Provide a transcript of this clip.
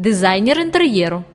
дизайнер інтер'єру.